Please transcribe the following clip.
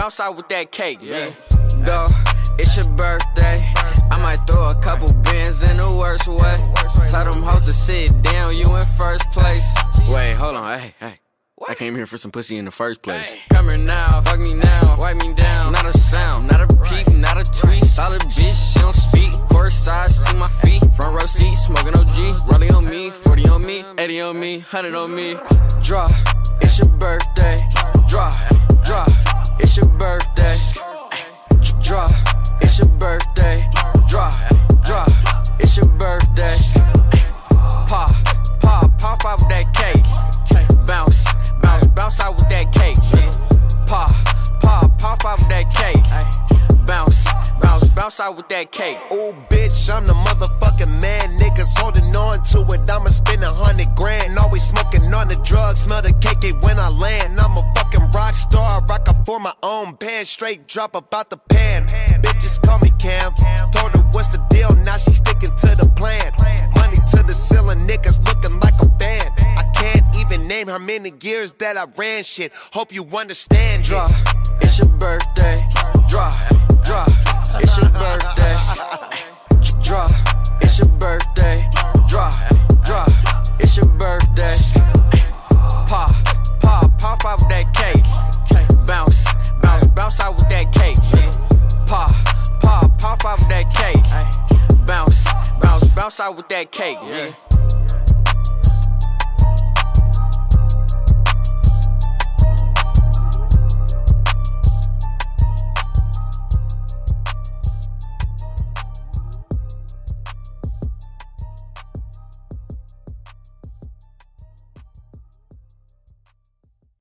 bounce out with that cake, yeah. Go, it's your birthday. I might throw a couple bins in the worst way. Tell them hoes to sit down, you in first place. Wait, hold on, hey, hey. I came here for some pussy in the first place. Come here now, fuck me now, wipe me down. Not a sound, not a peep, not a tweet. Solid bitch, she don't speak. Course side, see my feet. Front row seat, smoking OG. Rolling on me, 40 on me, 80 on me, 100 on me. Draw, it's your birthday. Draw, it's your birthday. Draw, it's your birthday. Draw, draw, it's your birthday. Pop, pop, pop out with that cake. Bounce, bounce, bounce out with that cake. Pop, pop, pop out with that cake. Bounce, bounce, bounce out with that cake. Ooh, bitch, I'm the motherfucking Straight drop about the pan. Bitches call me Cam. Told her what's the deal. Now she sticking to the plan. Money to the ceiling. Niggas looking like a band. I can't even name how many years that I ran shit. Hope you understand. Draw, it's your birthday. Draw, out with that cake. Bounce,